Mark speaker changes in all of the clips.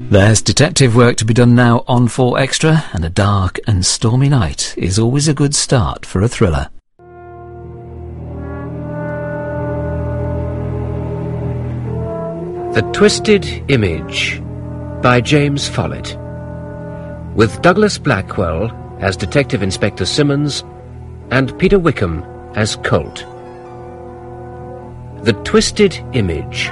Speaker 1: There's detective work to be done now on 4 Extra, and a dark and stormy night is always a good start for a thriller.
Speaker 2: The Twisted Image by James Follett. With Douglas Blackwell as Detective Inspector Simmons and Peter Wickham as Colt. The Twisted Image.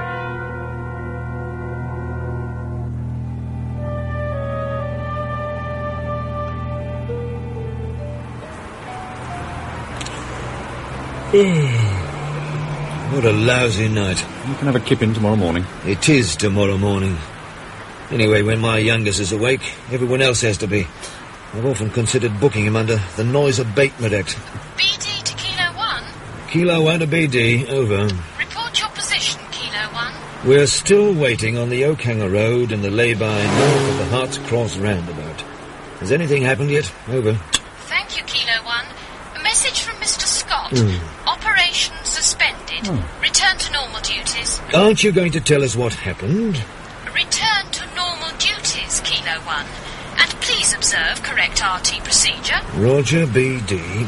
Speaker 3: What a lousy night.
Speaker 4: You can have a kip in tomorrow morning.
Speaker 3: It is tomorrow morning. Anyway, when my youngest is awake, everyone else has to be. I've often considered booking him under the Noise Abatement Act.
Speaker 5: BD to Kilo 1.
Speaker 3: Kilo 1 to BD, over.
Speaker 5: Report your position, Kilo 1.
Speaker 3: We're still waiting on the Oakhanger Road and the lay-by north of the Hart's Cross roundabout. Has anything happened yet? Over.
Speaker 5: Thank you, Kilo 1. A message from Mr. Scott.
Speaker 3: Hmm.
Speaker 5: Operation suspended. Return to normal duties.
Speaker 3: Aren't you going to tell us what happened?
Speaker 5: Return to normal duties, Kilo 1. And please observe correct RT procedure.
Speaker 3: Roger BD.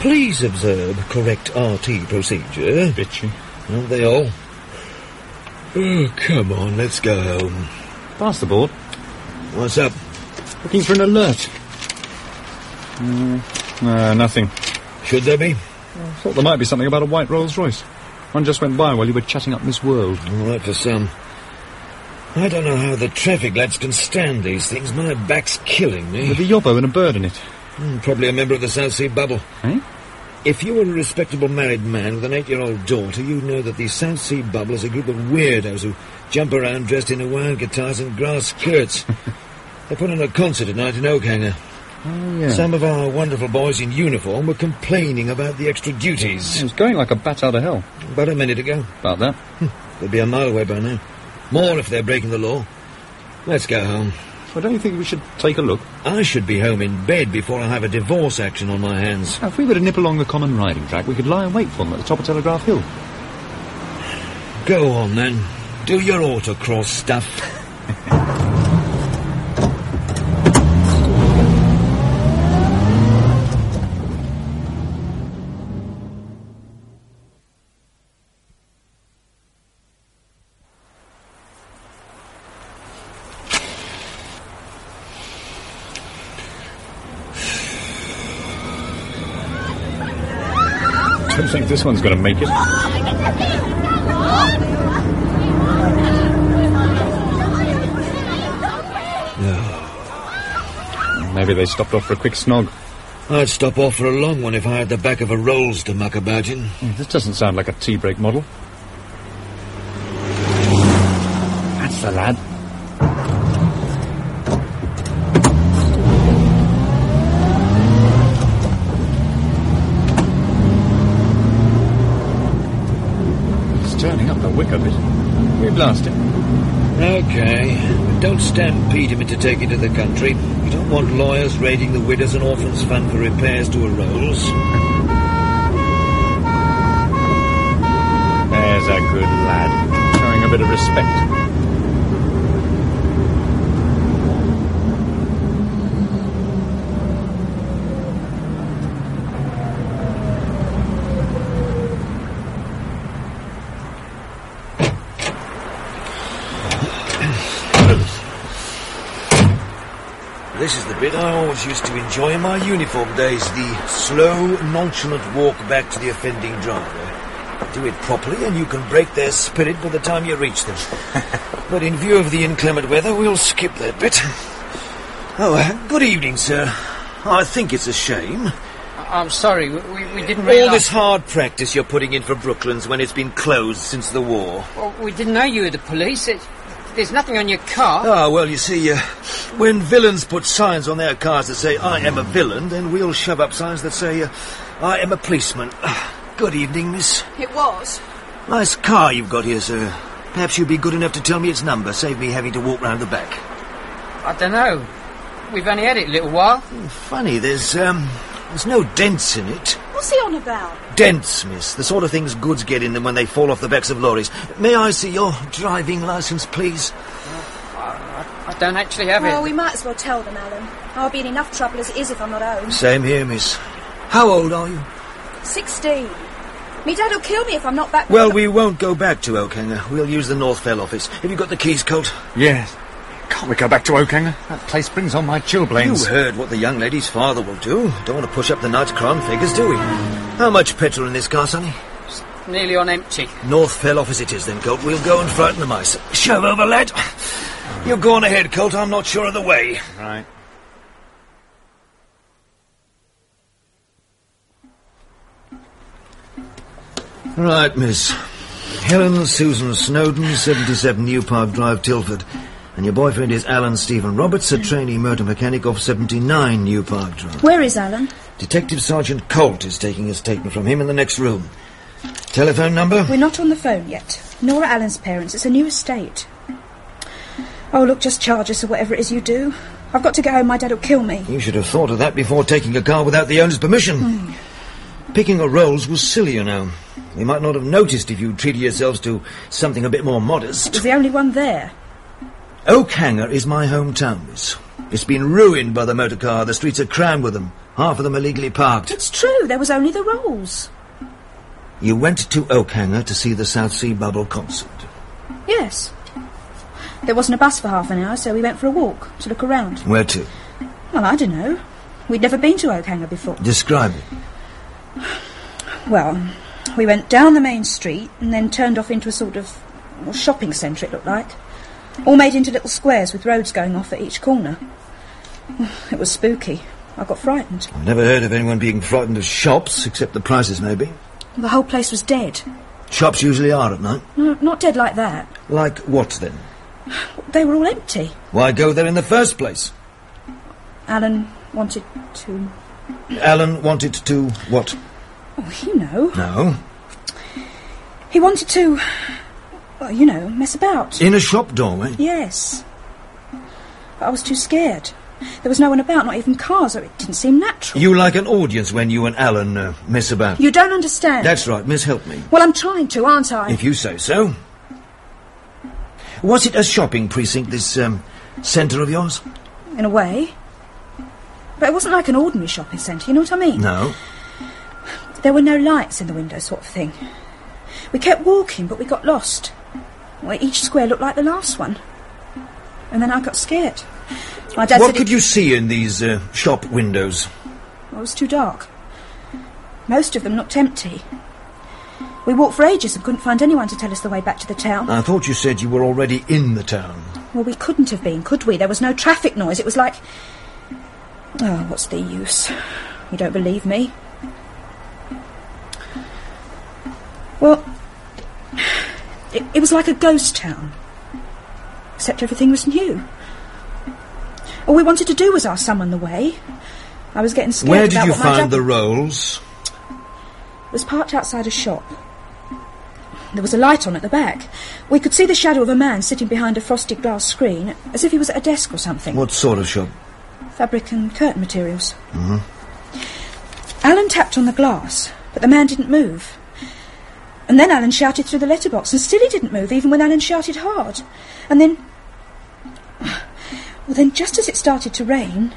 Speaker 3: Please observe correct RT procedure.
Speaker 4: Bitchy.
Speaker 3: Aren't they all? Oh, come on, let's go home.
Speaker 4: Pass the board.
Speaker 3: What's up?
Speaker 4: Looking for an alert. Mm, uh, nothing.
Speaker 3: Should there be?
Speaker 4: I thought there might be something about a white Rolls Royce. One just went by while you were chatting up Miss World.
Speaker 3: All right for some. I don't know how the traffic lads can stand these things. My back's killing me.
Speaker 4: With a yobbo and a bird in it.
Speaker 3: Hmm, Probably a member of the South Sea Bubble.
Speaker 4: Eh?
Speaker 3: If you were a respectable married man with an eight-year-old daughter, you'd know that the South Sea Bubble is a group of weirdos who jump around dressed in Hawaiian guitars and grass skirts. they put on a concert tonight in Oakhanger.
Speaker 4: Oh, yeah.
Speaker 3: Some of our wonderful boys in uniform were complaining about the extra duties.
Speaker 4: It was going like a bat out of hell.
Speaker 3: About a minute ago.
Speaker 4: About that. Hmm.
Speaker 3: They'll be a mile away by now. More if they're breaking the law. Let's go home.
Speaker 4: Well, don't you think we should take a look?
Speaker 3: I should be home in bed before I have a divorce action on my hands.
Speaker 4: Now, if we were to nip along the common riding track, we could lie and wait for them at the top of Telegraph Hill.
Speaker 3: Go on then. Do your autocross stuff.
Speaker 4: I don't think this one's going to make it. Maybe they stopped off for a quick snog.
Speaker 3: I'd stop off for a long one if I had the back of a Rolls to muck about in.
Speaker 4: Hmm, this doesn't sound like a tea break model. That's the lad. He's turning up the wick of it. We blast him.
Speaker 3: Okay. But don't stampede him into taking to the country. You don't want lawyers raiding the Widows and Orphans Fund for repairs to a Rolls.
Speaker 4: There's a good lad. Showing a bit of respect.
Speaker 3: This is the bit I always used to enjoy in my uniform days, the slow, nonchalant walk back to the offending driver. Do it properly and you can break their spirit by the time you reach them. but in view of the inclement weather, we'll skip that bit. Oh, uh, good evening, sir. I think it's a shame.
Speaker 6: I'm sorry, we, we we didn't realise...
Speaker 3: All this hard practice you're putting in for Brooklands when it's been closed since the war.
Speaker 6: Well, we didn't know you were the police. It, there's nothing on your car.
Speaker 3: Ah, well, you see, uh, when villains put signs on their cars that say, I am a villain, then we'll shove up signs that say, uh, I am a policeman. Ah, Good evening, miss.
Speaker 5: It was.
Speaker 3: Nice car you've got here, sir. Perhaps you'd be good enough to tell me its number, save me having to walk round the back.
Speaker 6: I don't know. We've only had it a little while.
Speaker 3: Funny, there's, um, there's no dents in it.
Speaker 5: What's he on about?
Speaker 3: Dents, miss. The sort of things goods get in them when they fall off the backs of lorries. May I see your driving license, please?
Speaker 6: I I don't actually have
Speaker 7: Well,
Speaker 6: it.
Speaker 7: we might as well tell them, Alan. I'll be in enough trouble as it is if I'm not home.
Speaker 3: Same here, miss. How old are you?
Speaker 7: Sixteen. Me dad'll kill me if I'm not back.
Speaker 3: Well, we won't go back to Oakhanger. We'll use the North Fell office. Have you got the keys, Colt?
Speaker 4: Yes. Can't we go back to Oakhanger? That place brings on my
Speaker 3: You
Speaker 4: chilblains.
Speaker 3: heard what the young lady's father will do. Don't want to push up the night's crown figures, do we? How much petrol in this car, Sonny?
Speaker 6: Nearly on empty.
Speaker 3: North Fell off as it is then, Colt. We'll go and frighten the mice. Shove over, lad. You're going ahead, Colt. I'm not sure of the way.
Speaker 4: Right.
Speaker 3: Right, miss. Helen Susan Snowden, 77 New Park Drive, Tilford. And your boyfriend is Alan Stephen Roberts, a trainee motor mechanic of 79 New Park Drive.
Speaker 7: Where is Alan?
Speaker 3: Detective Sergeant Colt is taking a statement from him in the next room. Telephone number?
Speaker 7: We're not on the phone yet. Nor are Alan's parents. It's a new estate. Oh, look, just charge us or whatever it is you do. I've got to go home. My dad'll kill me.
Speaker 3: You should have thought of that before taking a car without the owner's permission. Hmm. Picking a Rolls was silly, you know. We might not have noticed if you treated yourselves to something a bit more modest.
Speaker 7: It was the only one there.
Speaker 3: Oakhanger is my hometown, miss. It's been ruined by the motor car. The streets are crammed with them. Half of them illegally parked.
Speaker 7: It's true. There was only the rolls.
Speaker 3: You went to Oakhanger to see the South Sea Bubble concert.
Speaker 7: Yes. There wasn't a bus for half an hour, so we went for a walk to look around.
Speaker 3: Where to?
Speaker 7: Well, I don't know. We'd never been to Oakhanger before.
Speaker 3: Describe it.
Speaker 7: Well, we went down the main street and then turned off into a sort of well, shopping centre, it looked like. All made into little squares with roads going off at each corner. It was spooky. I got frightened.
Speaker 3: I've never heard of anyone being frightened of shops, except the prices, maybe.
Speaker 7: The whole place was dead.
Speaker 3: Shops usually are at night.
Speaker 7: No, not dead like that.
Speaker 3: Like what, then?
Speaker 7: They were all empty.
Speaker 3: Why go there in the first place?
Speaker 7: Alan wanted to.
Speaker 3: Alan wanted to what?
Speaker 7: Oh, you know.
Speaker 3: No.
Speaker 7: He wanted to. Well, you know, mess about.
Speaker 3: In a shop doorway.
Speaker 7: Yes. But I was too scared. There was no one about, not even cars, or it didn't seem natural.
Speaker 3: You like an audience when you and Alan uh, mess about.
Speaker 7: You don't understand.
Speaker 3: That's right, miss, help me.
Speaker 7: Well, I'm trying to, aren't I?
Speaker 3: If you say so. Was it a shopping precinct, this um, centre of yours?
Speaker 7: In a way. But it wasn't like an ordinary shopping centre, you know what I mean?
Speaker 3: No.
Speaker 7: There were no lights in the window, sort of thing. We kept walking, but we got lost. Well, each square looked like the last one. And then I got scared. My dad
Speaker 3: what
Speaker 7: said
Speaker 3: could you see in these uh, shop windows?
Speaker 7: Well, it was too dark. Most of them looked empty. We walked for ages and couldn't find anyone to tell us the way back to the town.
Speaker 3: I thought you said you were already in the town.
Speaker 7: Well, we couldn't have been, could we? There was no traffic noise. It was like. Oh, what's the use? You don't believe me? It, it was like a ghost town. Except everything was new. All we wanted to do was ask someone the way. I was getting scared
Speaker 3: Where did you find the rolls?
Speaker 7: was parked outside a shop. There was a light on at the back. We could see the shadow of a man sitting behind a frosted glass screen, as if he was at a desk or something.
Speaker 3: What sort of shop?
Speaker 7: Fabric and curtain materials. Mm. Alan tapped on the glass, but the man didn't move. And then Alan shouted through the letterbox, and still he didn't move, even when Alan shouted hard. And then. Well, then, just as it started to rain,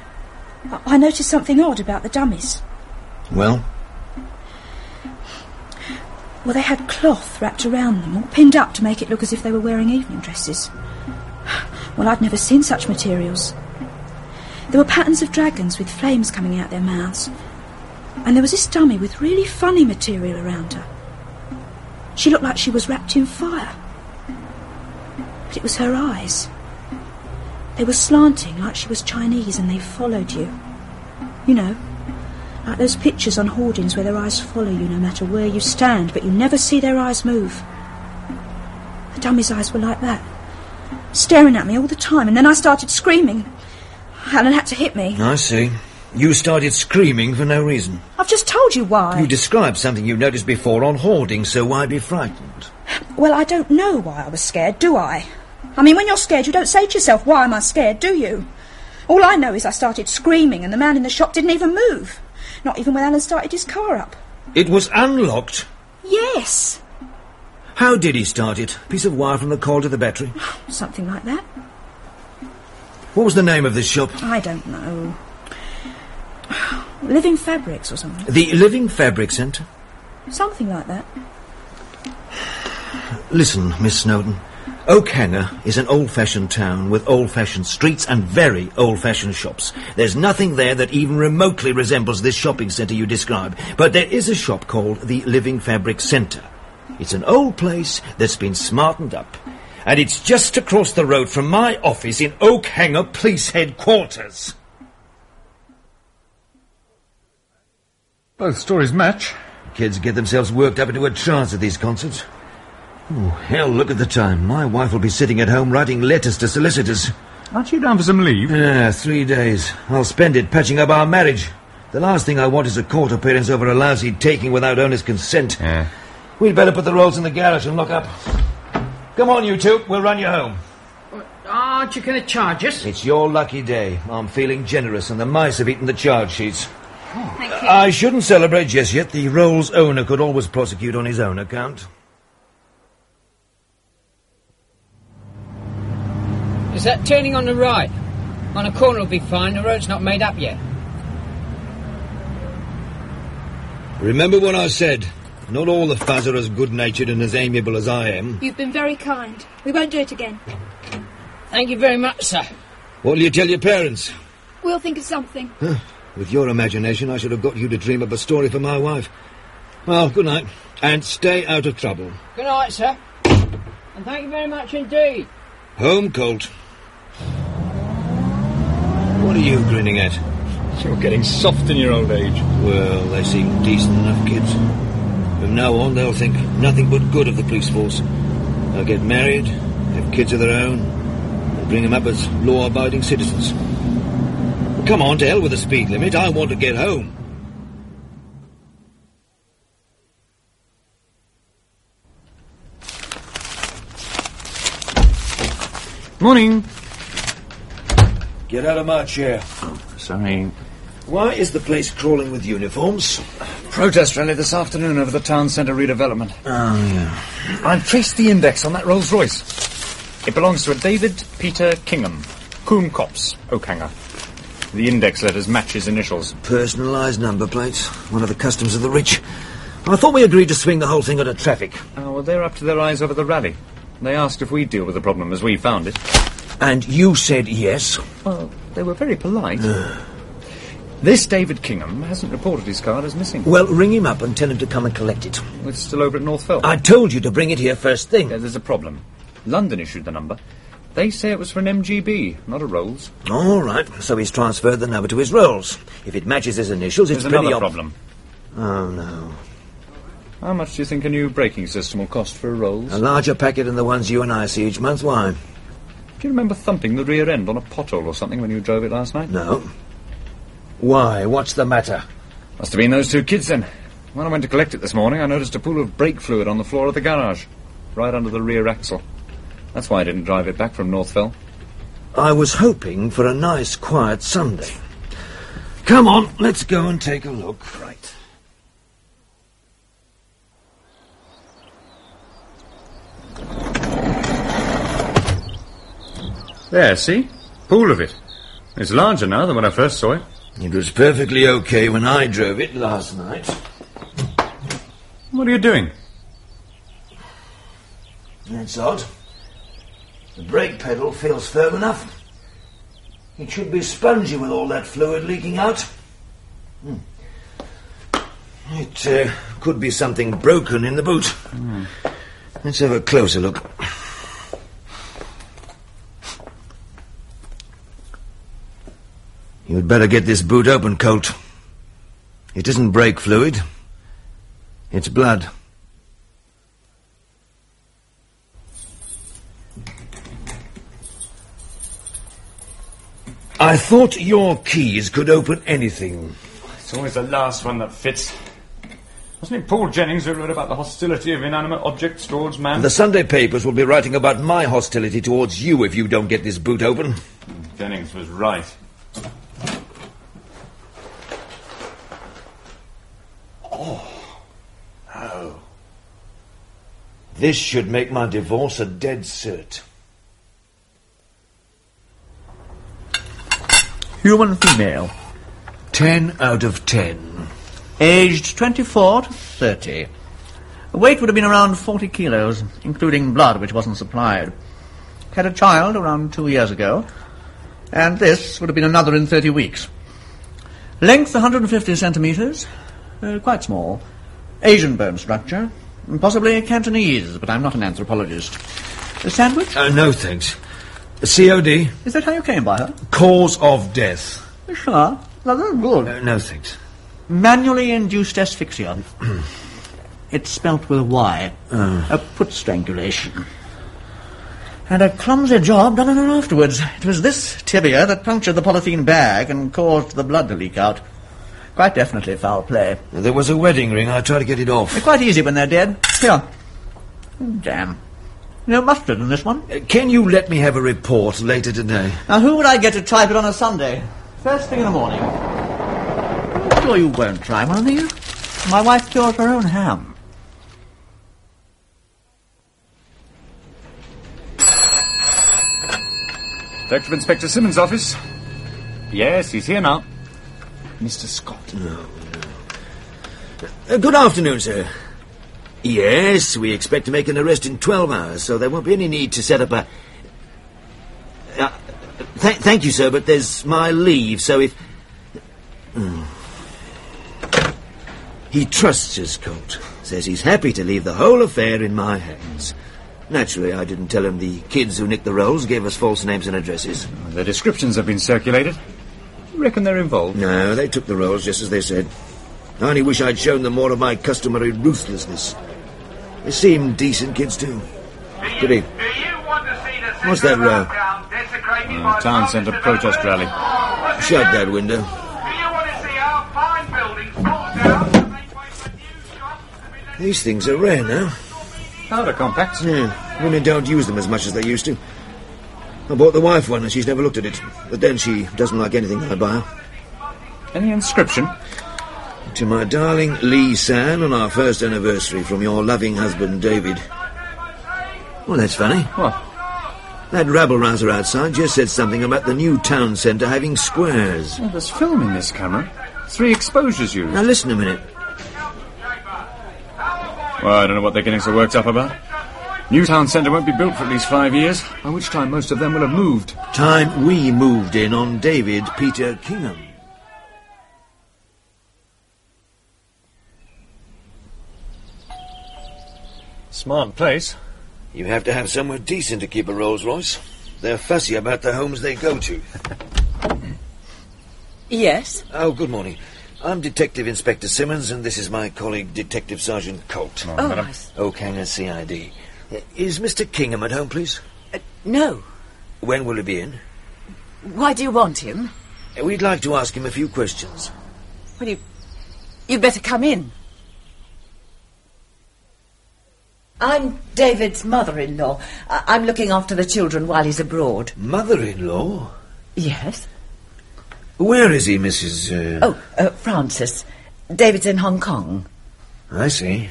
Speaker 7: I, I noticed something odd about the dummies.
Speaker 3: Well,
Speaker 7: Well, they had cloth wrapped around them, all pinned up to make it look as if they were wearing evening dresses. Well, I'd never seen such materials. There were patterns of dragons with flames coming out their mouths. And there was this dummy with really funny material around her. She looked like she was wrapped in fire. But it was her eyes. They were slanting like she was Chinese and they followed you. You know, like those pictures on hoardings where their eyes follow you no matter where you stand, but you never see their eyes move. The dummy's eyes were like that, staring at me all the time, and then I started screaming. Alan had to hit me.
Speaker 3: I see. You started screaming for no reason.
Speaker 7: I've just told you why.
Speaker 3: You described something you noticed before on hoarding, so why be frightened?
Speaker 7: well, I don't know why I was scared, do I? I mean, when you're scared, you don't say to yourself, why am I scared, do you? All I know is I started screaming, and the man in the shop didn't even move. Not even when Alan started his car up.
Speaker 3: It was unlocked.
Speaker 7: Yes,
Speaker 3: How did he start it? Piece of wire from the coil to the battery?
Speaker 7: something like that.
Speaker 3: What was the name of this shop?
Speaker 7: I don't know. Living Fabrics or something.
Speaker 3: The Living Fabric Centre?
Speaker 7: Something like that.
Speaker 3: Listen, Miss Snowden. Oakhanger is an old-fashioned town with old-fashioned streets and very old-fashioned shops. There's nothing there that even remotely resembles this shopping centre you describe. But there is a shop called the Living Fabric Centre. It's an old place that's been smartened up. And it's just across the road from my office in Oakhanger Police Headquarters.
Speaker 4: Both stories match.
Speaker 3: Kids get themselves worked up into a trance at these concerts. Oh, hell, look at the time. My wife will be sitting at home writing letters to solicitors.
Speaker 4: Aren't you down for some leave?
Speaker 3: Yeah, three days. I'll spend it patching up our marriage. The last thing I want is a court appearance over a lousy taking without owner's consent.
Speaker 4: Yeah.
Speaker 3: We'd better put the rolls in the garage and lock up. Come on, you two. We'll run you home.
Speaker 6: Uh, aren't you going to charge us?
Speaker 3: It's your lucky day. I'm feeling generous, and the mice have eaten the charge sheets.
Speaker 5: Thank you.
Speaker 3: I shouldn't celebrate just yet. The roll's owner could always prosecute on his own account.
Speaker 6: Is that turning on the right? On a corner will be fine. The road's not made up yet.
Speaker 3: Remember what I said. Not all the fuzz are as good-natured and as amiable as I am.
Speaker 8: You've been very kind. We won't do it again.
Speaker 6: Thank you very much, sir.
Speaker 3: What'll you tell your parents?
Speaker 8: We'll think of something.
Speaker 3: With your imagination, I should have got you to dream up a story for my wife. Well, good night, and stay out of trouble.
Speaker 6: Good night, sir. And thank you very much indeed.
Speaker 3: Home, Colt. What are you grinning at?
Speaker 4: You're getting soft in your old age.
Speaker 3: Well, they seem decent enough kids. From now on, they'll think nothing but good of the police force. They'll get married, have kids of their own, and bring them up as law-abiding citizens. Come on, to hell with the speed limit. I want to get home.
Speaker 4: Morning.
Speaker 3: Get out of my chair.
Speaker 4: Oh, sorry.
Speaker 3: Why is the place crawling with uniforms?
Speaker 4: Protest rally this afternoon over the town centre redevelopment.
Speaker 3: Oh, yeah.
Speaker 4: I've traced the index on that Rolls Royce. It belongs to a David Peter Kingham, Coombe Copse, Oakhanger. The index letters match his initials.
Speaker 3: Personalised number plates. One of the customs of the rich. I thought we agreed to swing the whole thing out of traffic.
Speaker 4: Oh, well, they're up to their eyes over the rally. They asked if we'd deal with the problem as we found it.
Speaker 3: And you said yes.
Speaker 4: Well, they were very polite. this David Kingham hasn't reported his card as missing.
Speaker 3: Well, ring him up and tell him to come and collect it.
Speaker 4: It's still over at Northfell.
Speaker 3: I told you to bring it here first thing.
Speaker 4: Yeah, there's a problem. London issued the number. They say it was for an MGB, not a Rolls.
Speaker 3: All right, so he's transferred the number to his rolls. If it matches his initials, it's
Speaker 4: There's
Speaker 3: pretty
Speaker 4: another problem.
Speaker 3: Oh, no.
Speaker 4: How much do you think a new braking system will cost for a Rolls?
Speaker 3: A larger packet than the ones you and I see each month. Why?
Speaker 4: Do you remember thumping the rear end on a pothole or something when you drove it last night?
Speaker 3: No. Why? What's the matter?
Speaker 4: Must have been those two kids then. When I went to collect it this morning, I noticed a pool of brake fluid on the floor of the garage, right under the rear axle. That's why I didn't drive it back from Northfell.
Speaker 3: I was hoping for a nice, quiet Sunday. Come on, let's go and take a look. Right.
Speaker 4: There, see? Pool of it. It's larger now than when I first saw it.
Speaker 3: It was perfectly okay when I drove it last night.
Speaker 4: What are you doing?
Speaker 3: That's odd. The brake pedal feels firm enough. It should be spongy with all that fluid leaking out. Hmm. It uh, could be something broken in the boot. Let's have a closer look. You'd better get this boot open, Colt. It isn't brake fluid. It's blood. I thought your keys could open anything.
Speaker 4: It's always the last one that fits. Wasn't it Paul Jennings who wrote about the hostility of inanimate objects towards man?
Speaker 3: The Sunday papers will be writing about my hostility towards you if you don't get this boot open.
Speaker 4: Jennings was right. Oh. Oh.
Speaker 3: This should make my divorce a dead cert.
Speaker 9: Human female.
Speaker 3: Ten out of ten.
Speaker 9: Aged 24 to 30. Weight would have been around 40 kilos, including blood, which wasn't supplied. Had a child around two years ago, and this would have been another in 30 weeks. Length 150 centimetres, uh, quite small. Asian bone structure, possibly Cantonese, but I'm not an anthropologist. A sandwich?
Speaker 3: Uh, no, thanks. COD.
Speaker 9: Is that how you came by her?
Speaker 3: Cause of death.
Speaker 9: Sure. Well, that's good.
Speaker 3: Uh, no, thanks.
Speaker 9: Manually induced asphyxia. it's spelt with a Y. A foot strangulation. And a clumsy job done on her afterwards. It was this tibia that punctured the polythene bag and caused the blood to leak out. Quite definitely foul play.
Speaker 3: There was a wedding ring. I tried to get it off.
Speaker 9: They're quite easy when they're dead. Here. Damn. No mustard in this one.
Speaker 3: Uh, can you let me have a report later today?
Speaker 9: Now, who would I get to type it on a Sunday? First thing in the morning. I'm sure you won't try one, are you? My wife cures her own ham.
Speaker 4: Detective Inspector Simmons' office. Yes, he's here now.
Speaker 3: Mr. Scott. Uh, good afternoon, sir. Yes, we expect to make an arrest in 12 hours, so there won't be any need to set up a... Uh, th- thank you, sir, but there's my leave, so if... Hmm. He trusts his coat. Says he's happy to leave the whole affair in my hands. Naturally, I didn't tell him the kids who nicked the rolls gave us false names and addresses.
Speaker 4: The descriptions have been circulated. You reckon they're involved?
Speaker 3: No, they took the rolls just as they said. I only wish I'd shown them more of my customary ruthlessness. They seem decent kids, too. Pity. What's that row?
Speaker 4: Uh, town centre protest rally.
Speaker 3: Shut that window. These things are rare now.
Speaker 4: Powder compacts.
Speaker 3: Yeah, women don't use them as much as they used to. I bought the wife one and she's never looked at it. But then she doesn't like anything I buy her.
Speaker 4: Any inscription?
Speaker 3: To my darling Lee San on our first anniversary from your loving husband David. Well, that's funny.
Speaker 4: What?
Speaker 3: That rabble rouser outside just said something about the new town centre having squares.
Speaker 4: Well, there's film in this camera. Three exposures used.
Speaker 3: Now listen a minute.
Speaker 4: Well, I don't know what they're getting so worked up about. New town centre won't be built for at least five years, by which time most of them will have moved.
Speaker 3: Time we moved in on David Peter Kingham.
Speaker 4: Smart place.
Speaker 3: You have to have somewhere decent to keep a Rolls Royce. They're fussy about the homes they go to.
Speaker 10: Yes?
Speaker 3: Oh, good morning. I'm Detective Inspector Simmons, and this is my colleague, Detective Sergeant Colt.
Speaker 10: Oh, I s-
Speaker 3: Oakhanger CID. Uh, Is Mr. Kingham at home, please?
Speaker 10: no.
Speaker 3: When will he be in?
Speaker 10: Why do you want him?
Speaker 3: Uh, We'd like to ask him a few questions.
Speaker 10: Well, you... You'd better come in. I'm David's mother-in-law. I- I'm looking after the children while he's abroad.
Speaker 3: Mother-in-law?
Speaker 10: Yes?
Speaker 3: Where is he, Mrs. Uh...
Speaker 10: Oh, uh, Francis. David's in Hong Kong.
Speaker 3: I see.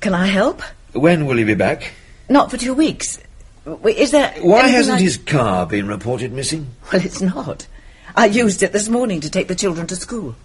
Speaker 10: Can I help?
Speaker 3: When will he be back?
Speaker 10: Not for two weeks. Is there...
Speaker 3: Why hasn't
Speaker 10: I-
Speaker 3: his car been reported missing?
Speaker 10: Well, it's not. I used it this morning to take the children to school.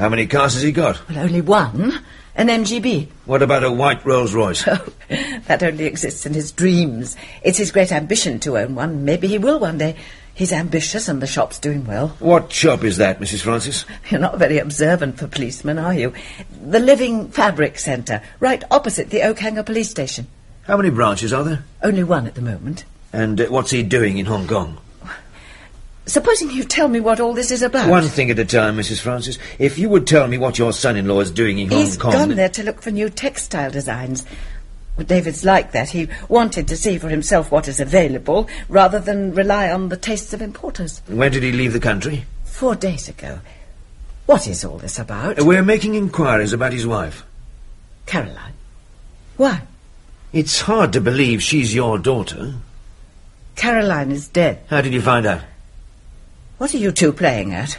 Speaker 3: How many cars has he got?
Speaker 10: Well, only one. An MGB.
Speaker 3: What about a white Rolls Royce?
Speaker 10: Oh, that only exists in his dreams. It's his great ambition to own one. Maybe he will one day. He's ambitious and the shop's doing well.
Speaker 3: What shop is that, Mrs. Francis?
Speaker 10: You're not very observant for policemen, are you? The Living Fabric Centre, right opposite the Oakhanger police station.
Speaker 3: How many branches are there?
Speaker 10: Only one at the moment.
Speaker 3: And uh, what's he doing in Hong Kong?
Speaker 10: Supposing you tell me what all this is about.
Speaker 3: One thing at a time, Mrs. Francis. If you would tell me what your son-in-law is doing in Hong
Speaker 10: He's
Speaker 3: Kong...
Speaker 10: gone there to look for new textile designs. Well, David's like that. He wanted to see for himself what is available rather than rely on the tastes of importers.
Speaker 3: When did he leave the country?
Speaker 10: Four days ago. What is all this about?
Speaker 3: Uh, We're making inquiries about his wife.
Speaker 10: Caroline. Why?
Speaker 3: It's hard to believe she's your daughter.
Speaker 10: Caroline is dead.
Speaker 3: How did you find out?
Speaker 10: What are you two playing at?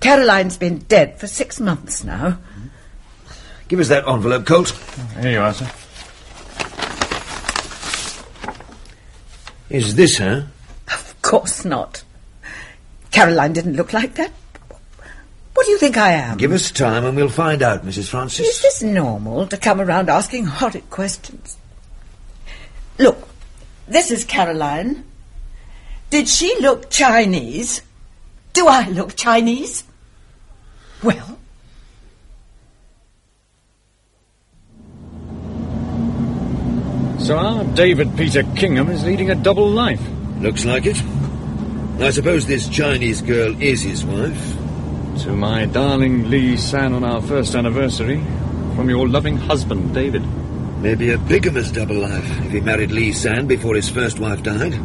Speaker 10: Caroline's been dead for six months now.
Speaker 3: Give us that envelope, Colt.
Speaker 4: Here you are, sir.
Speaker 3: Is this her?
Speaker 10: Of course not. Caroline didn't look like that. What do you think I am?
Speaker 3: Give us time and we'll find out, Mrs. Francis.
Speaker 10: Is this normal to come around asking horrid questions? Look, this is Caroline. Did she look Chinese? Do I look Chinese? Well,
Speaker 4: So our David Peter Kingham is leading a double life.
Speaker 3: Looks like it. I suppose this Chinese girl is his wife.
Speaker 4: To my darling Lee San on our first anniversary, from your loving husband, David.
Speaker 3: Maybe a bigamous double life if he married Lee San before his first wife died.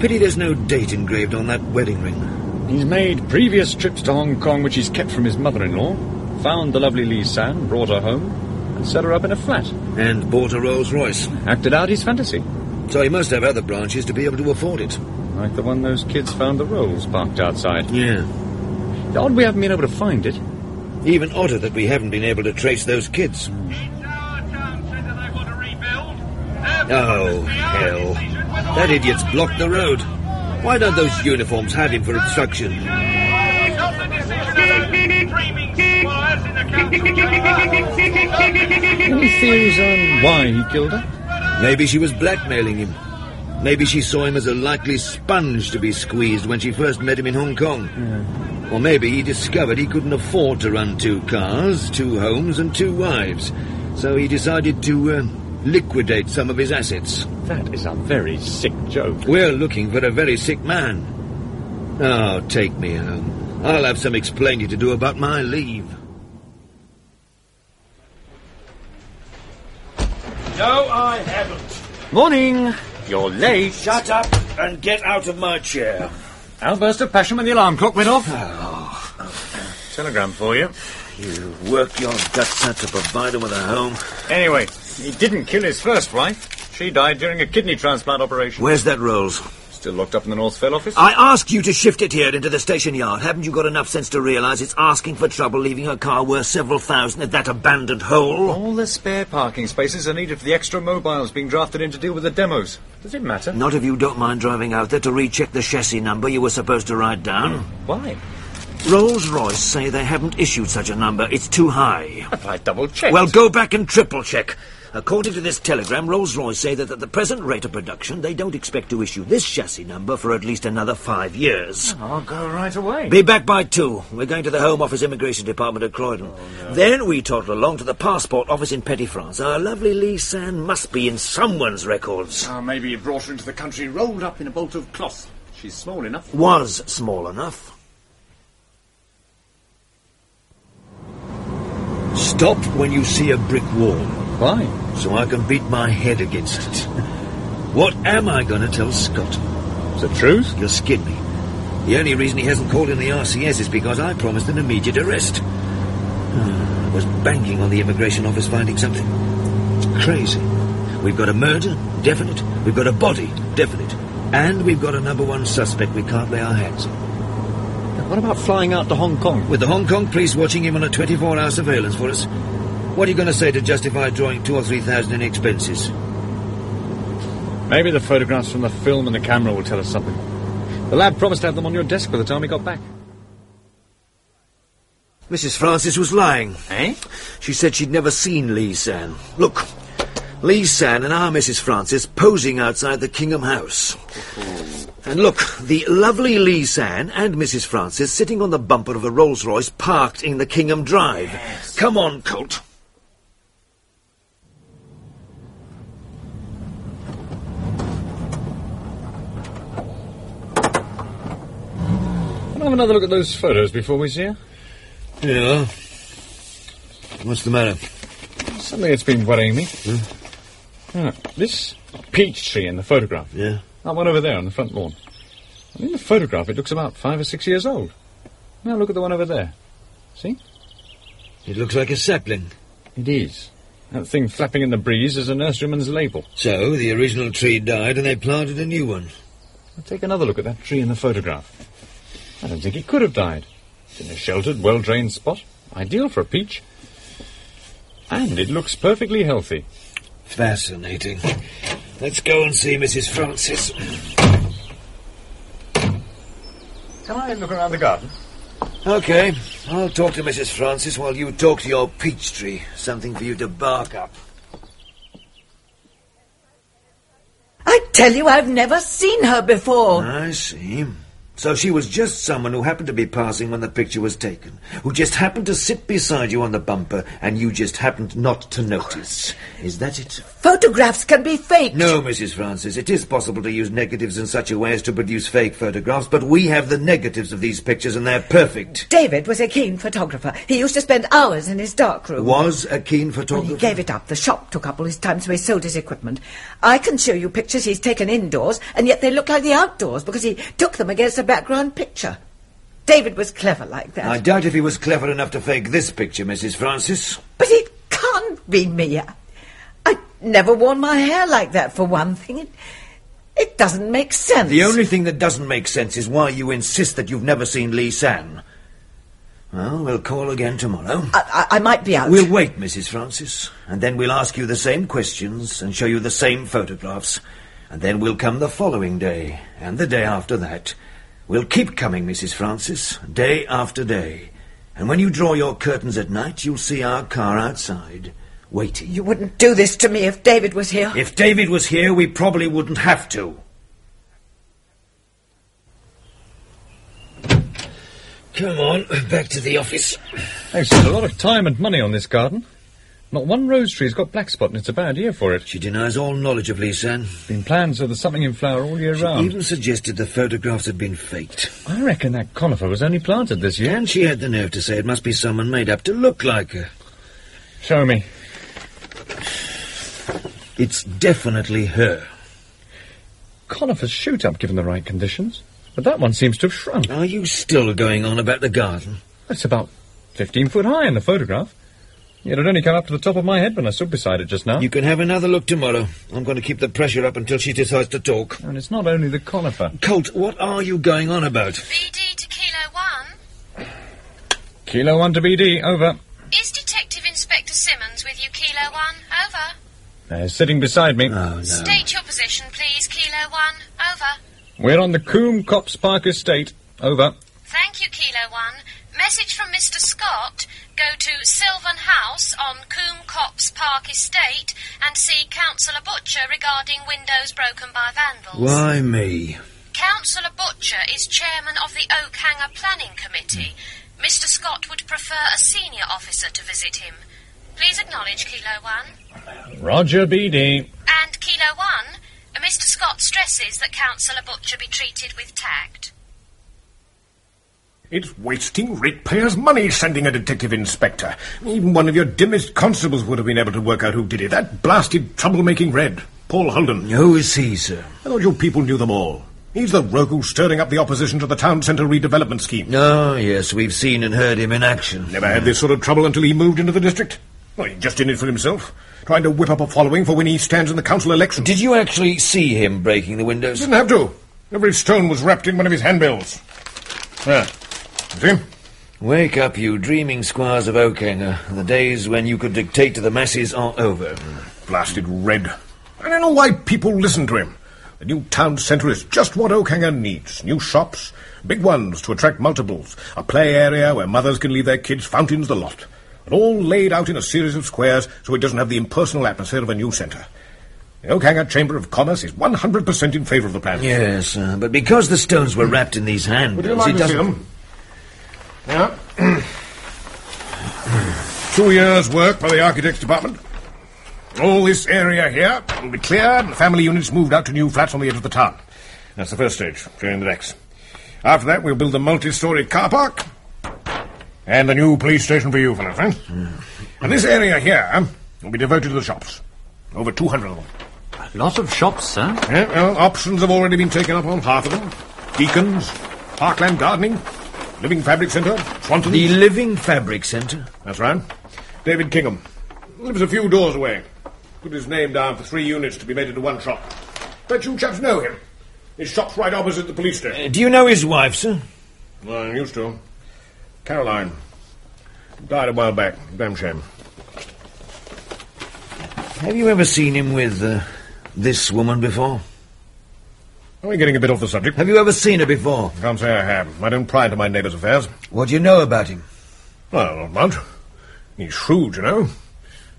Speaker 3: Pity there's no date engraved on that wedding ring.
Speaker 4: He's made previous trips to Hong Kong which he's kept from his mother-in-law, found the lovely Lee San, brought her home, and set her up in a flat.
Speaker 3: And bought a Rolls Royce.
Speaker 4: Acted out his fantasy.
Speaker 3: So he must have other branches to be able to afford it.
Speaker 4: Like the one those kids found the rolls parked outside.
Speaker 3: Yeah.
Speaker 4: Odd we haven't been able to find it.
Speaker 3: Even odder that we haven't been able to trace those kids. It's our town centre they want to rebuild. They're oh, hell. That idiot's blocked the road. Why don't those uniforms have him for obstruction?
Speaker 4: Any theories on why he killed her?
Speaker 3: Maybe she was blackmailing him. Maybe she saw him as a likely sponge to be squeezed when she first met him in Hong Kong. Or maybe he discovered he couldn't afford to run two cars, two homes, and two wives. So he decided to uh, liquidate some of his assets.
Speaker 4: That is a very sick joke.
Speaker 3: We're looking for a very sick man. Oh, take me home. I'll have some explaining to do about my leave. No, I haven't.
Speaker 4: Morning. You're late.
Speaker 3: Shut up and get out of my chair.
Speaker 4: Outburst of passion when the alarm clock went off. Oh. Telegram for you.
Speaker 3: You work your guts out to provide her with a home.
Speaker 4: Anyway, he didn't kill his first wife. She died during a kidney transplant operation.
Speaker 3: Where's that Rolls?
Speaker 4: Still locked up in the North Northfell office?
Speaker 3: I asked you to shift it here into the station yard. Haven't you got enough sense to realise it's asking for trouble leaving her car worth several thousand at that abandoned hole?
Speaker 4: All the spare parking spaces are needed for the extra mobiles being drafted in to deal with the demos. Does it matter?
Speaker 3: Not if you don't mind driving out there to recheck the chassis number you were supposed to write down.
Speaker 4: Why?
Speaker 3: Rolls-Royce say they haven't issued such a number. It's too high.
Speaker 4: But I double checked.
Speaker 3: Well, go back and triple check. According to this telegram, Rolls-Royce say that at the present rate of production, they don't expect to issue this chassis number for at least another five years.
Speaker 4: I'll go right away.
Speaker 3: Be back by two. We're going to the Home Office Immigration Department at Croydon. Then we toddle along to the Passport Office in Petty France. Our lovely Lee San must be in someone's records.
Speaker 4: Ah, maybe he brought her into the country rolled up in a bolt of cloth. She's small enough.
Speaker 3: Was small enough. Stop when you see a brick wall.
Speaker 4: Why?
Speaker 3: So I can beat my head against it. What am I going to tell Scott?
Speaker 4: The truth?
Speaker 3: You'll skin me. The only reason he hasn't called in the RCS is because I promised an immediate arrest. Ah, I was banking on the immigration office finding something. It's crazy. We've got a murder, definite. We've got a body, definite. And we've got a number one suspect we can't lay our hands on.
Speaker 4: What about flying out to Hong Kong?
Speaker 3: With the Hong Kong police watching him on a 24-hour surveillance for us. What are you going to say to justify drawing two or three thousand in expenses?
Speaker 4: Maybe the photographs from the film and the camera will tell us something. The lab promised to have them on your desk by the time he got back.
Speaker 3: Mrs. Francis was lying.
Speaker 4: Eh?
Speaker 3: She said she'd never seen Lee San. Look, Lee San and our Mrs. Francis posing outside the Kingham house. And look, the lovely Lee San and Mrs. Francis sitting on the bumper of a Rolls Royce parked in the Kingham Drive. Come on, Colt.
Speaker 4: Can I have another look at those photos before we see her?
Speaker 3: Yeah. What's the matter?
Speaker 4: Something that's been worrying me. Hmm? This peach tree in the photograph.
Speaker 3: Yeah.
Speaker 4: That one over there on the front lawn. In the photograph, it looks about five or six years old. Now look at the one over there. See?
Speaker 3: It looks like a sapling.
Speaker 4: It is. That thing flapping in the breeze is a nurseryman's label.
Speaker 3: So, the original tree died and they planted a new one.
Speaker 4: Now take another look at that tree in the photograph. I don't think it could have died. It's in a sheltered, well-drained spot. Ideal for a peach. And it looks perfectly healthy.
Speaker 3: Fascinating. Let's go and see Mrs. Francis.
Speaker 4: Can I look around the garden?
Speaker 3: Okay, I'll talk to Mrs. Francis while you talk to your peach tree. Something for you to bark up.
Speaker 10: I tell you, I've never seen her before.
Speaker 3: I see. So she was just someone who happened to be passing when the picture was taken, who just happened to sit beside you on the bumper, and you just happened not to notice. Is that it?
Speaker 10: Photographs can be faked.
Speaker 3: No, Mrs. Francis. It is possible to use negatives in such a way as to produce fake photographs, but we have the negatives of these pictures, and they're perfect.
Speaker 10: David was a keen photographer. He used to spend hours in his darkroom.
Speaker 3: Was a keen
Speaker 10: Well,
Speaker 3: photographer?
Speaker 10: he gave it up. The shop took up all his time, so he sold his equipment. I can show you pictures he's taken indoors, and yet they look like the outdoors because he took them against a background picture. David was clever like that.
Speaker 3: I doubt if he was clever enough to fake this picture, Mrs. Francis.
Speaker 10: But it can't be me. I, I never worn my hair like that, for one thing. It, it doesn't make sense.
Speaker 3: The only thing that doesn't make sense is why you insist that you've never seen Lee San. Well, we'll call again tomorrow.
Speaker 10: I, I, I might be out.
Speaker 3: We'll wait, Mrs. Francis, and then we'll ask you the same questions and show you the same photographs. And then we'll come the following day, and the day after that. We'll keep coming, Mrs. Francis, day after day. And when you draw your curtains at night, you'll see our car outside, waiting.
Speaker 10: You wouldn't do this to me if David was here.
Speaker 3: If David was here, we probably wouldn't have to. Come on, back to the office.
Speaker 4: They've spent a lot of time and money on this garden. Not one rose tree's got black spot, and it's a bad year for it.
Speaker 3: She denies all knowledge of Lee San.
Speaker 4: Been planned so there's something in flower all year
Speaker 3: She
Speaker 4: round.
Speaker 3: even suggested the photographs had been faked.
Speaker 4: I reckon that conifer was only planted this year.
Speaker 3: And she had the nerve to say it must be someone made up to look like her.
Speaker 4: Show me.
Speaker 3: It's definitely her.
Speaker 4: Conifers shoot up given the right conditions, but that one seems to have shrunk.
Speaker 3: Are you still going on about the garden?
Speaker 4: It's about 15 foot high in the photograph. Yet it only come up to the top of my head when I stood beside it just now.
Speaker 3: You can have another look tomorrow. I'm going to keep the pressure up until she decides to talk.
Speaker 4: And it's not only the conifer.
Speaker 3: Colt, what are you going on about?
Speaker 5: BD to Kilo 1.
Speaker 4: Kilo 1 to BD, over.
Speaker 5: Is Detective Inspector Simmons with you, Kilo 1? Over.
Speaker 4: Uh, They're sitting beside me.
Speaker 3: Oh, no.
Speaker 5: State your position, please, Kilo 1. Over.
Speaker 4: We're on the Coombe Copse Park Estate. Over.
Speaker 5: Thank you, Kilo 1. Message from Mr. Scott. Go to Sylvan House on Coombe Copse Park Estate and see Councillor Butcher regarding windows broken by vandals.
Speaker 3: Why me?
Speaker 5: Councillor Butcher is chairman of the Oakhanger Planning Committee. Mr. Scott would prefer a senior officer to visit him. Please acknowledge Kilo 1.
Speaker 4: Roger BD.
Speaker 5: And Kilo 1, uh, Mr. Scott stresses that Councillor Butcher be treated with tact.
Speaker 11: It's wasting ratepayers' money sending a detective inspector. Even one of your dimmest constables would have been able to work out who did it. That blasted troublemaking Red, Paul Holden.
Speaker 3: Who is he, sir?
Speaker 11: I thought you people knew them all. He's the rogue who's stirring up the opposition to the town centre redevelopment scheme.
Speaker 3: Oh, yes, we've seen and heard him in action.
Speaker 11: Never had this sort of trouble until he moved into the district. Well, he's just in it for himself, trying to whip up a following for when he stands in the council election.
Speaker 3: Did you actually see him breaking the windows?
Speaker 11: Didn't have to. Every stone was wrapped in one of his handbills. There. See?
Speaker 3: Wake up, you dreaming squires of Oakhanger. The days when you could dictate to the masses are over.
Speaker 11: Blasted Red. I don't know why people listen to him. The new town centre is just what Oakhanger needs. New shops, big ones to attract multiples, a play area where mothers can leave their kids, fountains the lot. And all laid out in a series of squares so it doesn't have the impersonal atmosphere of a new centre. The Oakhanger Chamber of Commerce is 100% in favour of the plan.
Speaker 3: Yes, uh, but because the stones were wrapped in these handbills, it doesn't...
Speaker 11: them? Yeah. Two years' work by the architects department. All this area here will be cleared and the family units moved out to new flats on the edge of the town. That's the first stage, clearing the decks. After that, we'll build a multi-story car park and a new police station for you, fellow friend. Eh? And this area here eh, will be devoted to the shops. Over 200 of them.
Speaker 12: A Lot of shops, sir.
Speaker 11: Yeah, well, options have already been taken up on half of them. Deacons, Parkland Gardening, Living Fabric Centre, Swanton.
Speaker 3: The Living Fabric Centre?
Speaker 11: That's right. David Kingham. Lives a few doors away. Put his name down for three units to be made into one shop. Bet you chaps know him. His shop's right opposite the police station.
Speaker 3: Uh, do you know his wife, sir?
Speaker 11: Well, I used to. Caroline. Died a while back. Damn shame.
Speaker 3: Have you ever seen him with uh, this woman before?
Speaker 11: Are we getting a bit off the subject?
Speaker 3: Have you ever seen her before?
Speaker 11: Can't say I have. I don't pry into my neighbour's affairs.
Speaker 3: What do you know about him?
Speaker 11: Well, not much. He's shrewd, you know.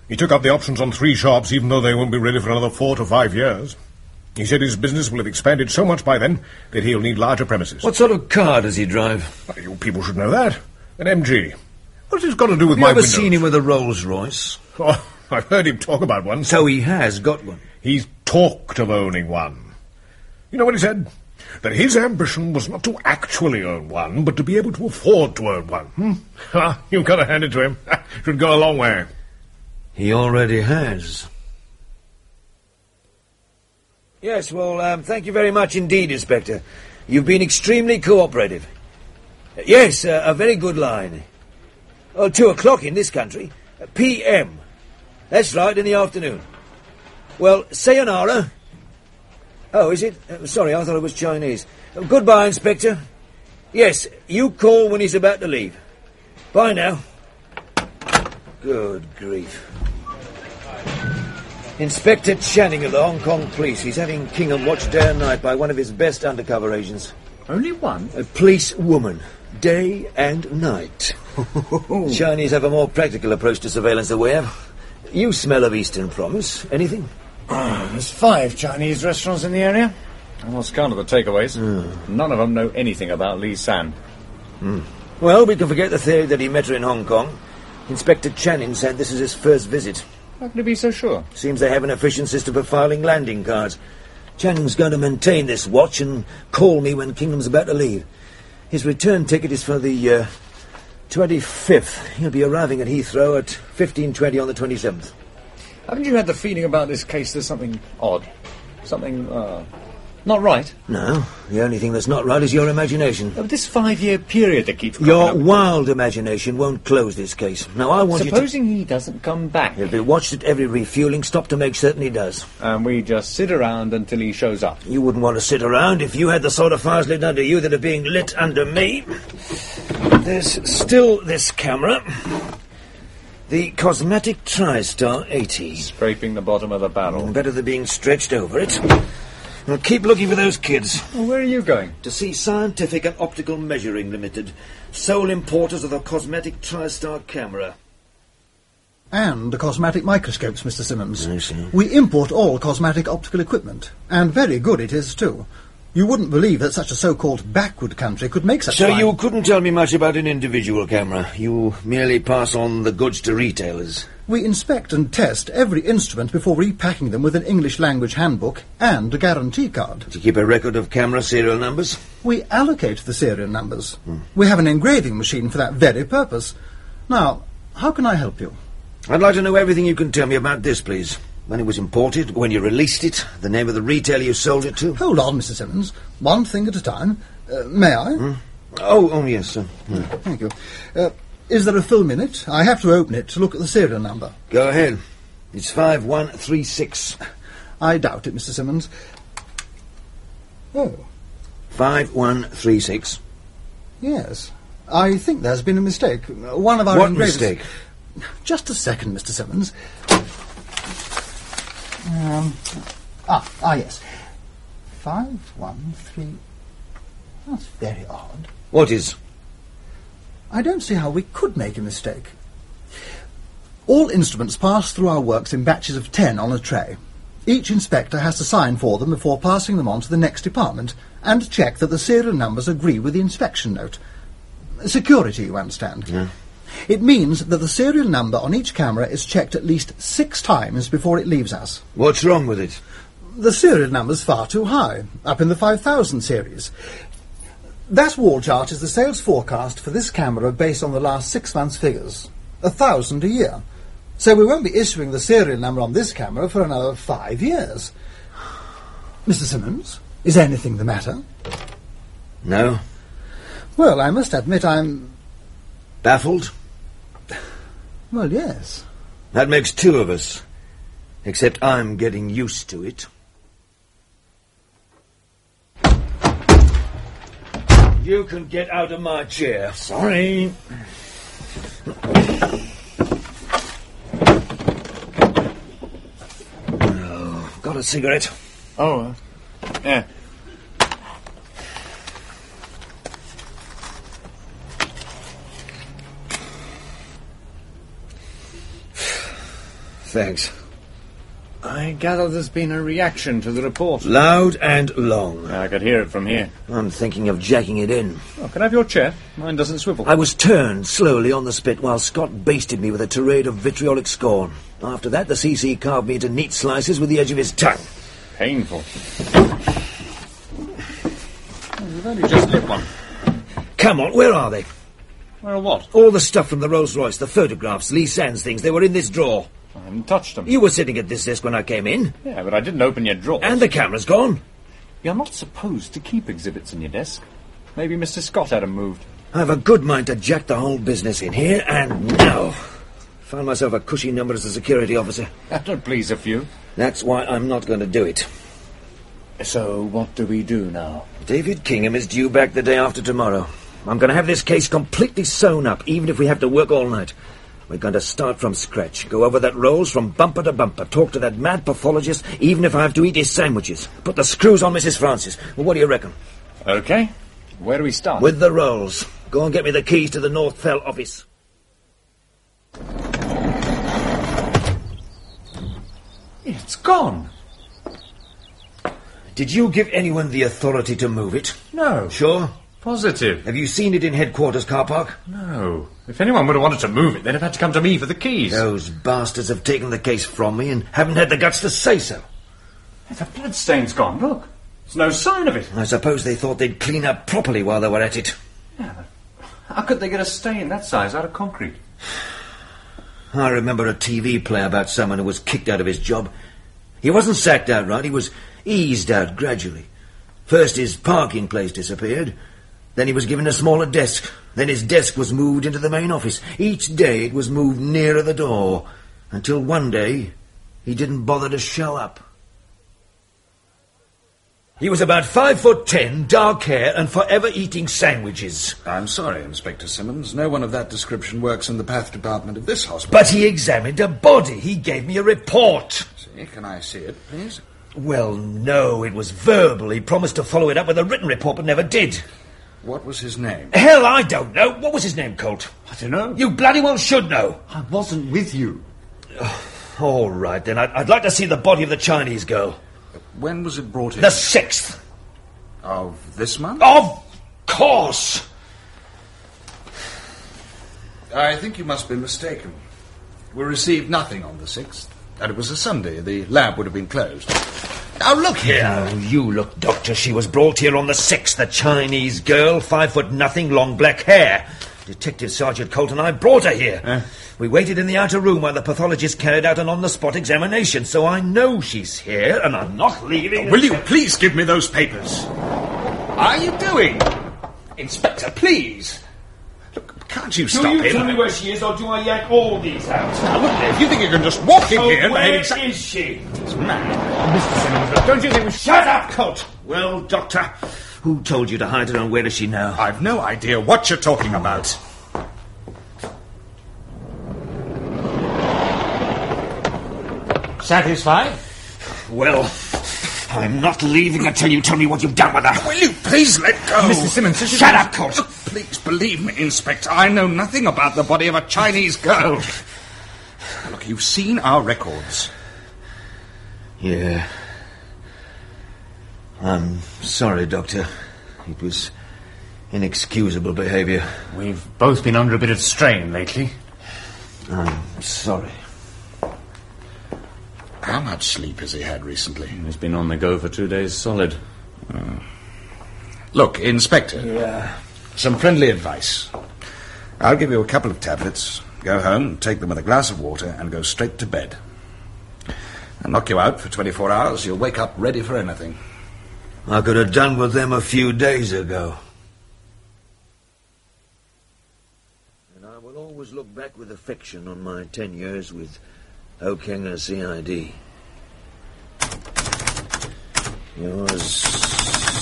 Speaker 11: He took up the options on three shops, even though they won't be ready for another four to five years. He said his business will have expanded so much by then that he'll need larger premises.
Speaker 3: What sort of car does he drive?
Speaker 11: Well, you people should know that. An MG. What's this got to do with
Speaker 3: Have you
Speaker 11: my
Speaker 3: ever
Speaker 11: windows?
Speaker 3: seen him with a Rolls Royce?
Speaker 11: Oh, I've heard him talk about one.
Speaker 3: So he has got one.
Speaker 11: He's talked of owning one. You know what he said? That his ambition was not to actually own one, but to be able to afford to own one. Hmm? Ah, You've got to hand it to him. Should go a long way.
Speaker 3: He already has. Yes, well, um, thank you very much indeed, Inspector. You've been extremely cooperative. Yes, uh, a very good line. Oh, two o'clock in this country. Uh, P.M. That's right, in the afternoon. Well, sayonara. Oh, is it? Uh, sorry, I thought it was Chinese. Uh, goodbye, Inspector. Yes, you call when he's about to leave. Bye now. Good grief. Inspector Channing of the Hong Kong Police. He's having Kingham watched day and night by one of his best undercover agents.
Speaker 12: Only one?
Speaker 3: A police woman. Day and night. Chinese have a more practical approach to surveillance than we have. You smell of Eastern promise. Anything?
Speaker 4: There's five Chinese restaurants in the area. I lost count of the takeaways. None of them know anything about Lee San.
Speaker 3: Well, we can forget the theory that he met her in Hong Kong. Inspector Channing said this is his first visit.
Speaker 4: How can you be so sure?
Speaker 3: Seems they have an efficient system for filing landing cards. Channing's going to maintain this watch and call me when Kingham's about to leave. His return ticket is for the uh, 25th. He'll be arriving at Heathrow at 15.20 on the 27th.
Speaker 4: Haven't you had the feeling about this case there's something odd? Something, uh, not right?
Speaker 3: No, the only thing that's not right is your imagination.
Speaker 4: Oh, this five-year period that keeps
Speaker 3: Your
Speaker 4: up.
Speaker 3: wild imagination won't close this case. Now, I want
Speaker 4: Supposing he doesn't come back,
Speaker 3: you to... He'll be watched at every refueling stop to make certain he does.
Speaker 4: and we just sit around until he shows up.
Speaker 3: You wouldn't want to sit around if you had the sort of fires lit under you that are being lit under me. There's still this camera. The Cosmetic TriStar 80.
Speaker 4: Scraping the bottom of the barrel.
Speaker 3: Mm, better than being stretched over it. Now keep looking for those kids.
Speaker 4: Well, where are you going?
Speaker 3: To see Scientific and Optical Measuring Limited, sole importers of the Cosmetic TriStar camera.
Speaker 13: And the cosmetic microscopes, Mr. Simmons.
Speaker 3: I see.
Speaker 13: We import all cosmetic optical equipment, and very good it is too. You wouldn't believe that such a so-called backward country could make such
Speaker 3: a
Speaker 13: So
Speaker 3: you couldn't tell me much about an individual camera. You merely pass on the goods to retailers.
Speaker 13: We inspect and test every instrument before repacking them with an English language handbook and a guarantee card.
Speaker 3: To keep a record of camera serial numbers?
Speaker 13: We allocate the serial numbers. We have an engraving machine for that very purpose. Now, how can I help you?
Speaker 3: I'd like to know everything you can tell me about this, please. When it was imported, when you released it, the name of the retailer you sold it to.
Speaker 13: Hold on, Mr. Simmons. One thing at a time. Uh, may I?
Speaker 3: Oh, oh yes, sir. Yeah.
Speaker 13: Thank you. Uh, is there a film in it? I have to open it to look at the serial number.
Speaker 3: Go ahead. It's 5136.
Speaker 13: I doubt it, Mr. Simmons. Oh,
Speaker 3: 5136.
Speaker 13: yes. I think there's been a mistake. One of our
Speaker 3: What
Speaker 13: engravers...
Speaker 3: mistake?
Speaker 13: Just a second, Mr. Simmons. Um, ah, ah, yes. Five, one, three. That's very odd.
Speaker 3: What is?
Speaker 13: I don't see how we could make a mistake. All instruments pass through our works in batches of ten on a tray. Each inspector has to sign for them before passing them on to the next department and check that the serial numbers agree with the inspection note. Security, you understand.
Speaker 3: Yeah.
Speaker 13: It means that the serial number on each camera is checked at least six times before it leaves us.
Speaker 3: What's wrong with it?
Speaker 13: The serial number's far too high, up in the 5000 series. That wall chart is the sales forecast for this camera based on the last six months' figures. A thousand a year. So we won't be issuing the serial number on this camera for another five years. Mr. Simmons, is anything the matter?
Speaker 3: No.
Speaker 13: Well, I must admit I'm...
Speaker 3: Baffled?
Speaker 13: Well, yes.
Speaker 3: That makes two of us. Except I'm getting used to it. You can get out of my chair.
Speaker 4: Sorry.
Speaker 3: Got a cigarette?
Speaker 4: Oh, uh, yeah.
Speaker 3: Thanks.
Speaker 4: I gather there's been a reaction to the report.
Speaker 3: Loud and long.
Speaker 4: I could hear it from here.
Speaker 3: I'm thinking of jacking it in.
Speaker 4: Oh, can I have your chair? Mine doesn't swivel.
Speaker 3: I was turned slowly on the spit while Scott basted me with a tirade of vitriolic scorn. After that, the CC carved me into neat slices with the edge of his tongue.
Speaker 4: Painful. Oh, you've only just lit one.
Speaker 3: Come on, where are they?
Speaker 4: Well, what?
Speaker 3: All the stuff from the Rolls Royce, the photographs, Lee San's things, they were in this drawer.
Speaker 4: I haven't touched them.
Speaker 3: You were sitting at this desk when I came in.
Speaker 4: Yeah, but I didn't open your drawer.
Speaker 3: And the camera's gone.
Speaker 4: You're not supposed to keep exhibits in your desk. Maybe Mr. Scott had 'em moved.
Speaker 3: I've a good mind to jack the whole business in here, and now. Found myself a cushy number as a security officer.
Speaker 4: That'll please a few.
Speaker 3: That's why I'm not going to do it.
Speaker 4: So, what do we do now?
Speaker 3: David Kingham is due back the day after tomorrow. I'm going to have this case completely sewn up, even if we have to work all night. We're going to start from scratch, go over that rolls from bumper to bumper, talk to that mad pathologist, even if I have to eat his sandwiches. Put the screws on Mrs. Francis. Well, what do you reckon?
Speaker 4: Okay. Where do we start?
Speaker 3: With the rolls. Go and get me the keys to the North Fell office.
Speaker 4: It's gone.
Speaker 3: Did you give anyone the authority to move it?
Speaker 4: No.
Speaker 3: Sure?
Speaker 4: Positive.
Speaker 3: Have you seen it in headquarters car park?
Speaker 4: No. If anyone would have wanted to move it, they'd have had to come to me for the keys.
Speaker 3: Those bastards have taken the case from me and haven't had the guts to say so.
Speaker 4: The bloodstain's gone. Look. There's no sign of it.
Speaker 3: I suppose they thought they'd clean up properly while they were at it.
Speaker 4: How could they get a stain that size out of concrete?
Speaker 3: I remember a TV play about someone who was kicked out of his job. He wasn't sacked outright, he was eased out gradually. First his parking place disappeared, then he was given a smaller desk, then his desk was moved into the main office. Each day it was moved nearer the door, until one day he didn't bother to show up. He was about five foot ten, dark hair, and forever eating sandwiches.
Speaker 14: I'm sorry, Inspector Simmons. No one of that description works in the path department of this hospital.
Speaker 3: But he examined a body. He gave me a report.
Speaker 14: See, can I see it, please?
Speaker 3: Well, no, it was verbal. He promised to follow it up with a written report, but never did.
Speaker 14: What was his name?
Speaker 3: Hell, I don't know. What was his name, Colt?
Speaker 4: I don't know.
Speaker 3: You bloody well should know.
Speaker 4: I wasn't with you.
Speaker 3: All right, then. I'd, I'd like to see the body of the Chinese girl.
Speaker 14: When was it brought in?
Speaker 3: The sixth.
Speaker 14: Of this month?
Speaker 3: Of course.
Speaker 14: I think you must be mistaken. We received nothing on the 6th. And it was a Sunday. The lab would have been closed. Now, look here.
Speaker 3: Now, you look, Doctor. She was brought here on the 6th. The Chinese girl, five foot nothing, long black hair. Detective Sergeant Colt and I brought her here. We waited in the outer room while the pathologist carried out an on-the-spot examination, so I know she's here, and I'm not leaving...
Speaker 14: Will you please give me those papers? Are you doing? Inspector, please. Look, can't you stop
Speaker 3: do you
Speaker 14: him?
Speaker 3: tell me where she is, or do I yank all these out?
Speaker 14: Now, look there, if you think you can just walk in
Speaker 3: Oh,
Speaker 14: here and
Speaker 3: where
Speaker 14: behave exa-
Speaker 3: is she?
Speaker 14: It's mad.
Speaker 3: Mr. Simmons, don't you think we... Shut up, Colt! Well, Doctor, who told you to hide her, and where is she now?
Speaker 14: I've no idea what you're talking about.
Speaker 4: Satisfied?
Speaker 3: Well, I'm not leaving until you tell me what you've done with her.
Speaker 14: Will you please let go?
Speaker 4: Mr. Simmons,
Speaker 3: Shut up, Colt!
Speaker 14: Look, please believe me, Inspector. I know nothing about the body of a Chinese girl. Look, you've seen our records.
Speaker 3: Yeah. I'm sorry, Doctor. It was inexcusable behaviour.
Speaker 12: We've both been under a bit of strain lately.
Speaker 3: I'm sorry.
Speaker 14: How much sleep has he had recently?
Speaker 12: He's been on the go for two days solid.
Speaker 14: Look, Inspector.
Speaker 3: Yeah.
Speaker 14: Some friendly advice. I'll give you a couple of tablets. Go home, take them with a glass of water, and go straight to bed. I'll knock you out for 24 hours. You'll wake up ready for anything.
Speaker 3: I could have done with them a few days ago. And I will always look back with affection on my ten years with Oakhanger CID. Yours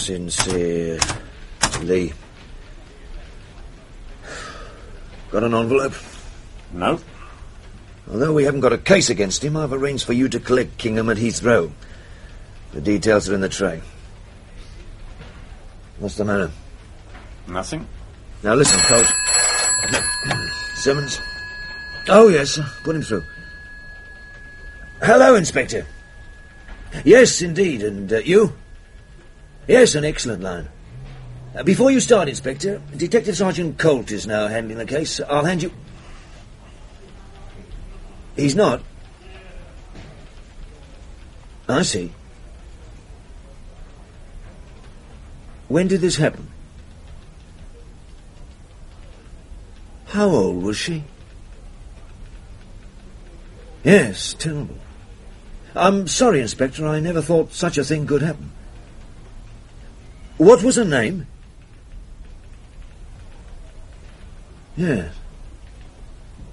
Speaker 3: sincerely. Got an envelope?
Speaker 12: No.
Speaker 3: Although we haven't got a case against him, I've arranged for you to collect Kingham at Heathrow. The details are in the tray. What's the matter?
Speaker 12: Nothing.
Speaker 3: Now listen, Colt. Simmons. Oh, yes. Put him through. Hello, Inspector. Yes, indeed. And uh, you? Yes, an excellent line. Uh, before you start, Inspector, Detective Sergeant Colt is now handling the case. I'll hand you. He's not. I see. When did this happen? How old was she? Yes, terrible. I'm sorry, Inspector, I never thought such a thing could happen. What was her name? Yes.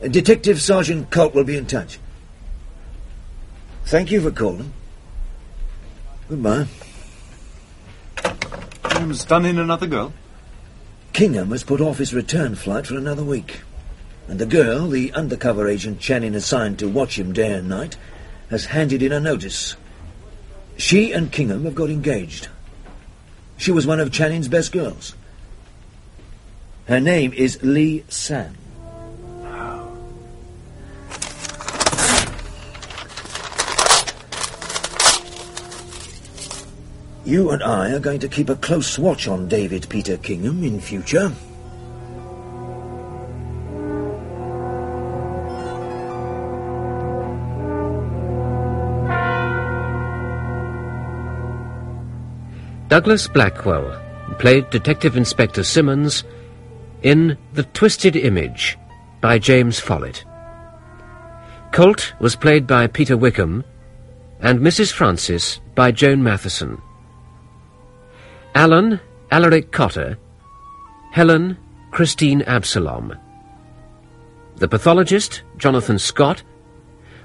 Speaker 3: Detective Sergeant Colt will be in touch. Thank you for calling. Goodbye.
Speaker 15: Kingham's done in another girl?
Speaker 3: Kingham has put off his return flight for another week. And the girl, the undercover agent Channing assigned to watch him day and night, has handed in a notice. She and Kingham have got engaged. She was one of Channing's best girls. Her name is Lee San. You and I are going to keep a close watch on David Peter Kingham in future.
Speaker 2: Douglas Blackwell played Detective Inspector Simmons in The Twisted Image by James Follett. Colt was played by Peter Wickham and Mrs. Francis by Joan Matheson. Alan, Alaric Cotter. Helen, Christine Absalom. The pathologist, Jonathan Scott.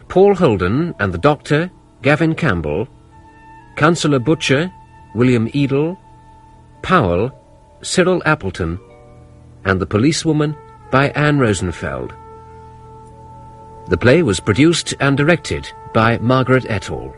Speaker 2: Paul Holden and the doctor, Gavin Campbell. Councillor Butcher, William Eedle. Powell, Cyril Appleton. And the policewoman by Anne Rosenfeld. The play was produced and directed by Margaret Etall.